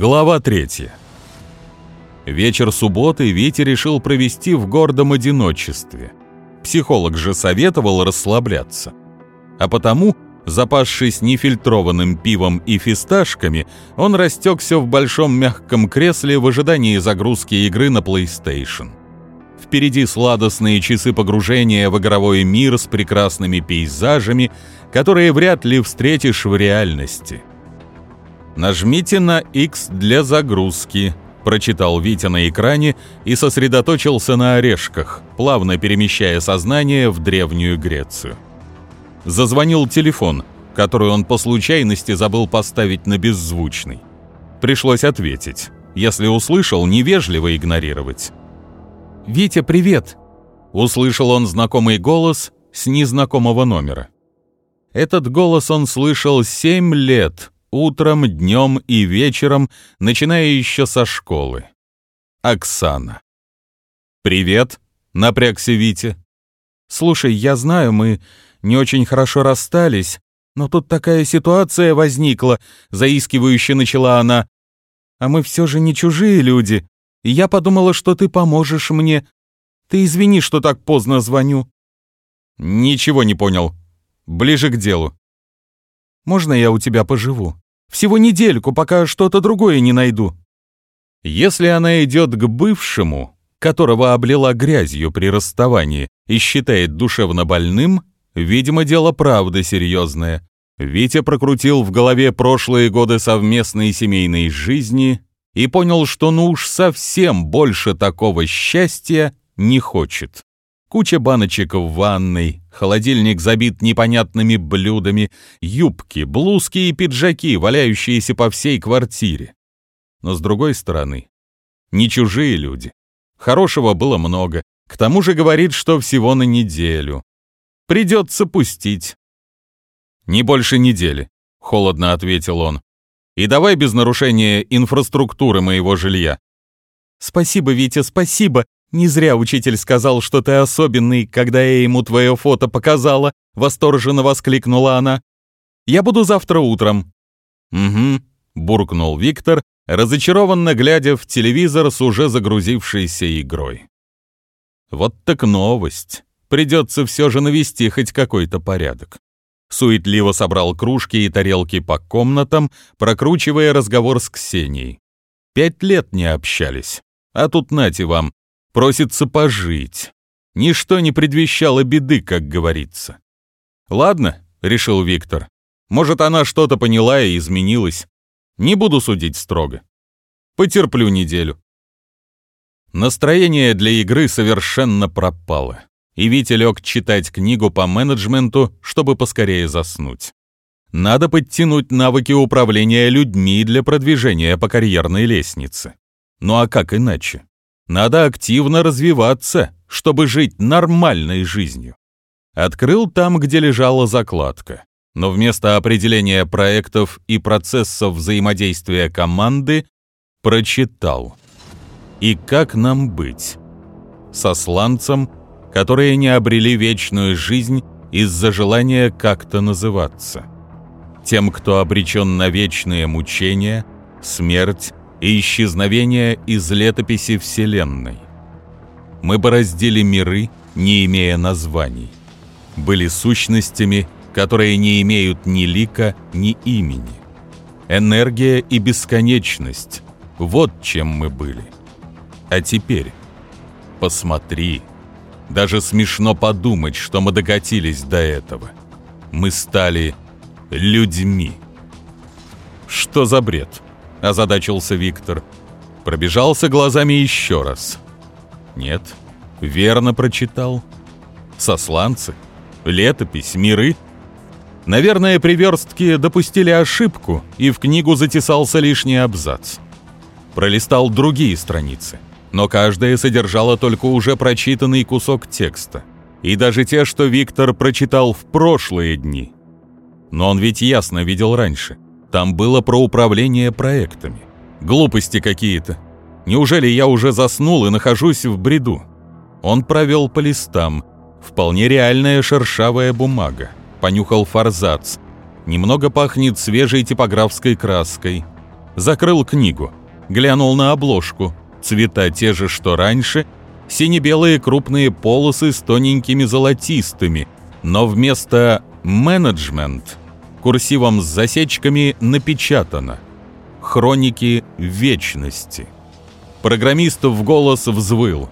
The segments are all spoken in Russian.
Глава третья. Вечер субботы Витя решил провести в гордом одиночестве. Психолог же советовал расслабляться. А потому, запасшись нефильтрованным пивом и фисташками, он растекся в большом мягком кресле в ожидании загрузки игры на PlayStation. Впереди сладостные часы погружения в игровой мир с прекрасными пейзажами, которые вряд ли встретишь в реальности. Нажмите на X для загрузки, прочитал Витя на экране и сосредоточился на орешках, плавно перемещая сознание в древнюю Грецию. Зазвонил телефон, который он по случайности забыл поставить на беззвучный. Пришлось ответить. Если услышал, невежливо игнорировать. «Витя, привет!» Услышал он знакомый голос с незнакомого номера. Этот голос он слышал семь лет, утром, днем и вечером, начиная еще со школы. Оксана. «Привет», — напрягся Витя. «Слушай, я знаю, мы не очень хорошо расстались, но тут такая ситуация возникла», — заискивающе начала она. «А мы все же не чужие люди, и я подумала, что ты поможешь мне. Ты извини, что так поздно звоню». «Ничего не понял. Ближе к делу». Можно я у тебя поживу? Всего недельку, пока что-то другое не найду». Если она идет к бывшему, которого облила грязью при расставании, и считает душевно больным, видимо, дело правда серьезное. Витя прокрутил в голове прошлые годы совместной семейной жизни и понял, что ну уж совсем больше такого счастья не хочет. Куча баночек в ванной, холодильник забит непонятными блюдами, юбки, блузки и пиджаки, валяющиеся по всей квартире. Но с другой стороны, не чужие люди. Хорошего было много. К тому же говорит, что всего на неделю. Придется пустить. «Не больше недели», — холодно ответил он. «И давай без нарушения инфраструктуры моего жилья». «Спасибо, Витя, спасибо», «Не зря учитель сказал, что ты особенный, когда я ему твое фото показала», — восторженно воскликнула она. «Я буду завтра утром». «Угу», — буркнул Виктор, разочарованно глядя в телевизор с уже загрузившейся игрой. «Вот так новость. Придется все же навести хоть какой-то порядок». Суетливо собрал кружки и тарелки по комнатам, прокручивая разговор с Ксенией. «Пять лет не общались. А тут нате вам, Просится пожить. Ничто не предвещало беды, как говорится. «Ладно», — решил Виктор. «Может, она что-то поняла и изменилась. Не буду судить строго. Потерплю неделю». Настроение для игры совершенно пропало, и Витя лег читать книгу по менеджменту, чтобы поскорее заснуть. Надо подтянуть навыки управления людьми для продвижения по карьерной лестнице. Ну а как иначе? Надо активно развиваться, чтобы жить нормальной жизнью. Открыл там, где лежала закладка. Но вместо определения проектов и процессов взаимодействия команды прочитал. И как нам быть? Со сланцем, которые не обрели вечную жизнь из-за желания как-то называться. Тем, кто обречен на вечные мучения, смерть и исчезновение из летописи Вселенной. Мы бороздили миры, не имея названий. Были сущностями, которые не имеют ни лика, ни имени. Энергия и бесконечность — вот чем мы были. А теперь посмотри. Даже смешно подумать, что мы докатились до этого. Мы стали людьми. Что за бред? — озадачился Виктор. Пробежался глазами еще раз. Нет, верно прочитал. Сосланцы, летопись, миры. Наверное, приверстки допустили ошибку, и в книгу затесался лишний абзац. Пролистал другие страницы, но каждая содержала только уже прочитанный кусок текста. И даже те, что Виктор прочитал в прошлые дни. Но он ведь ясно видел раньше — там было про управление проектами. Глупости какие-то. Неужели я уже заснул и нахожусь в бреду? Он провел по листам. Вполне реальная шершавая бумага. Понюхал форзац. Немного пахнет свежей типографской краской. Закрыл книгу, глянул на обложку. Цвета те же, что раньше, сине-белые крупные полосы с тоненькими золотистыми, но вместо «менеджмент» курсивом с засечками напечатано «Хроники вечности». Программист в голос взвыл.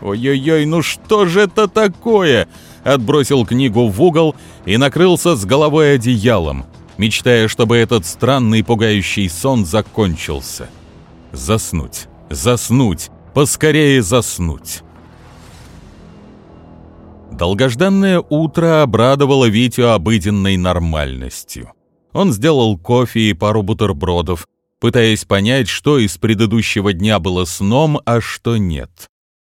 «Ой-ой-ой, ну что же это такое?» Отбросил книгу в угол и накрылся с головой одеялом, мечтая, чтобы этот странный пугающий сон закончился. Заснуть, заснуть, поскорее заснуть. Долгожданное утро обрадовало Витю обыденной нормальностью. Он сделал кофе и пару бутербродов, пытаясь понять, что из предыдущего дня было сном, а что нет.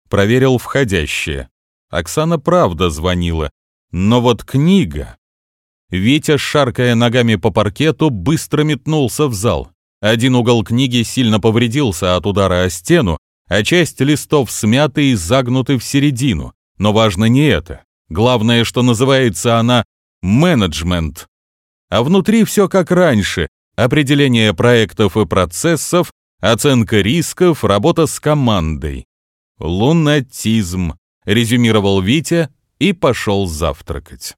Проверил входящее. Оксана правда звонила. Но вот книга... Витя, шаркая ногами по паркету, быстро метнулся в зал. Один угол книги сильно повредился от удара о стену, а часть листов смяты и загнуты в середину. Но важно не это. Главное, что называется она «менеджмент». А внутри все как раньше. Определение проектов и процессов, оценка рисков, работа с командой. «Лунатизм», — резюмировал Витя и пошел завтракать.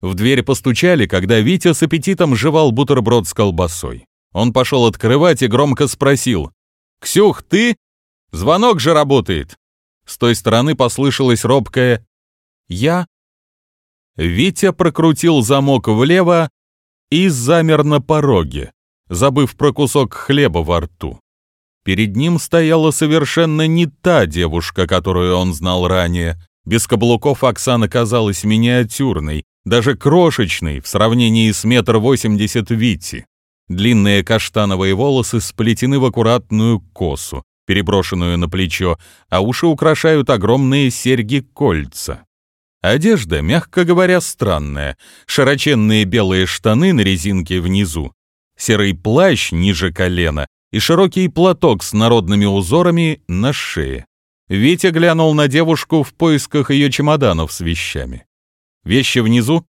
В дверь постучали, когда Витя с аппетитом жевал бутерброд с колбасой. Он пошел открывать и громко спросил. «Ксюх, ты? Звонок же работает!» С той стороны послышалось робкое «Я?» Витя прокрутил замок влево и замер на пороге, забыв про кусок хлеба во рту. Перед ним стояла совершенно не та девушка, которую он знал ранее. Без каблуков Оксана казалась миниатюрной, даже крошечной в сравнении с метр восемьдесят Вити. Длинные каштановые волосы сплетены в аккуратную косу, переброшенную на плечо, а уши украшают огромные серьги-кольца. Одежда, мягко говоря, странная. Широченные белые штаны на резинке внизу, серый плащ ниже колена и широкий платок с народными узорами на шее. Витя глянул на девушку в поисках ее чемоданов с вещами. «Вещи внизу?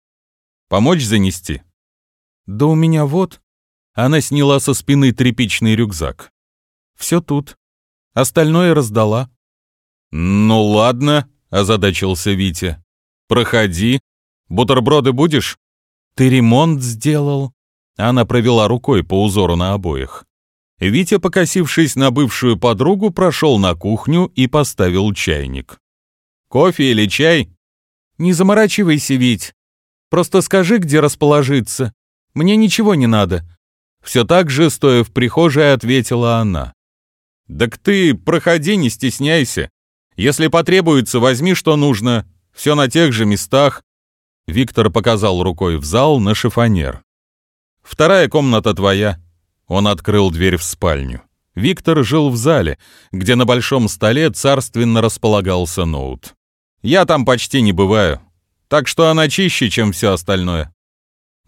Помочь занести?» «Да у меня вот». Она сняла со спины тряпичный рюкзак. «Все тут. Остальное раздала». «Ну ладно», — озадачился Витя. «Проходи. Бутерброды будешь?» «Ты ремонт сделал?» Она провела рукой по узору на обоях. Витя, покосившись на бывшую подругу, прошел на кухню и поставил чайник. «Кофе или чай?» «Не заморачивайся, Вить. Просто скажи, где расположиться. Мне ничего не надо». Все так же, стоя в прихожей, ответила она. «Так ты проходи, не стесняйся. Если потребуется, возьми, что нужно. Все на тех же местах». Виктор показал рукой в зал на шифонер. «Вторая комната твоя». Он открыл дверь в спальню. Виктор жил в зале, где на большом столе царственно располагался ноут. «Я там почти не бываю, так что она чище, чем все остальное».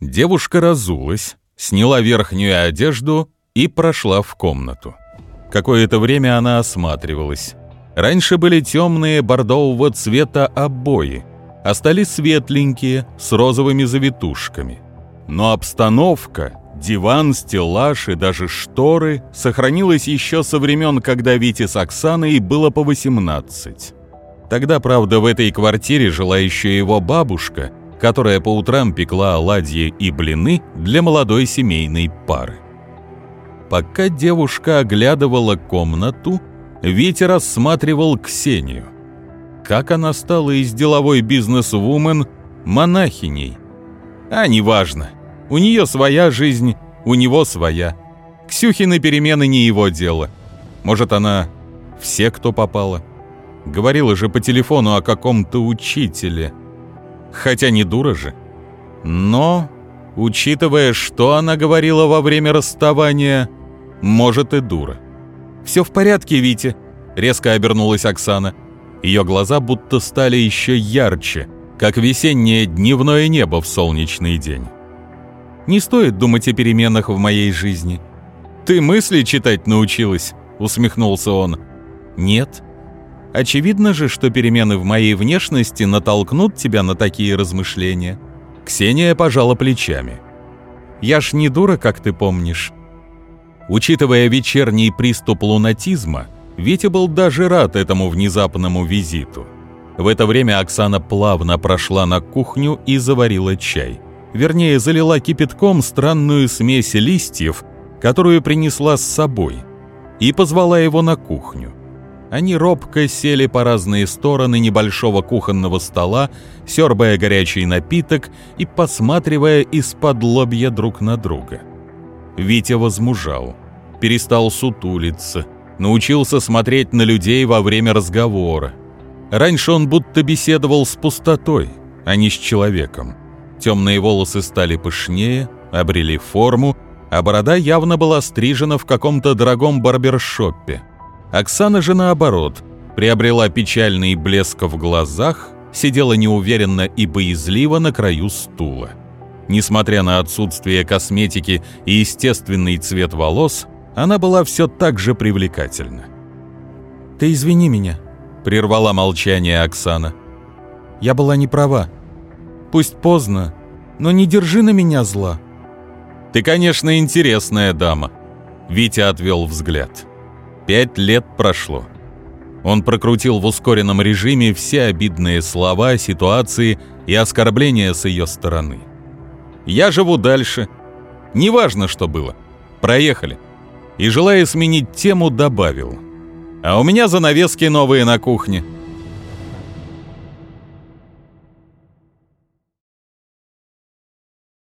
Девушка разулась, сняла верхнюю одежду и прошла в комнату. Какое-то время она осматривалась. Раньше были темные бордового цвета обои, а стали светленькие, с розовыми завитушками. Но обстановка, диван, стеллаж и даже шторы сохранилась еще со времен, когда Вите с Оксаной было по 18. Тогда, правда, в этой квартире жила еще его бабушка, которая по утрам пекла оладьи и блины для молодой семейной пары. Пока девушка оглядывала комнату, Витя рассматривал Ксению. Как она стала из деловой бизнес-вумен монахиней? А неважно. У нее своя жизнь, у него своя. Ксюхины перемены не его дело. Может, она все, кто попала. Говорила же по телефону о каком-то учителе. Хотя не дура же. Но, учитывая, что она говорила во время расставания, может и дура. «Все в порядке, Витя», — резко обернулась Оксана. Ее глаза будто стали еще ярче, как весеннее дневное небо в солнечный день. «Не стоит думать о переменах в моей жизни». «Ты мысли читать научилась?» — усмехнулся он. «Нет. Очевидно же, что перемены в моей внешности натолкнут тебя на такие размышления». Ксения пожала плечами. «Я ж не дура, как ты помнишь. Учитывая вечерний приступ лунатизма, Витя был даже рад этому внезапному визиту. В это время Оксана плавно прошла на кухню и заварила чай. Вернее, залила кипятком странную смесь листьев, которую принесла с собой, и позвала его на кухню. Они робко сели по разные стороны небольшого кухонного стола, сербая горячий напиток и посматривая из-под лобья друг на друга. Витя возмужал, перестал сутулиться, научился смотреть на людей во время разговора. Раньше он будто беседовал с пустотой, а не с человеком. Темные волосы стали пышнее, обрели форму, а борода явно была стрижена в каком-то дорогом барбершопе. Оксана же, наоборот, приобрела печальный блеск в глазах, сидела неуверенно и боязливо на краю стула. Несмотря на отсутствие косметики и естественный цвет волос, она была все так же привлекательна. «Ты извини меня», — прервала молчание Оксана. «Я была не права. Пусть поздно, но не держи на меня зла». «Ты, конечно, интересная дама», — Витя отвел взгляд. Пять лет прошло. Он прокрутил в ускоренном режиме все обидные слова, ситуации и оскорбления с ее стороны. «Я живу дальше. Неважно, что было. Проехали». И, желая сменить тему, добавил. «А у меня занавески новые на кухне.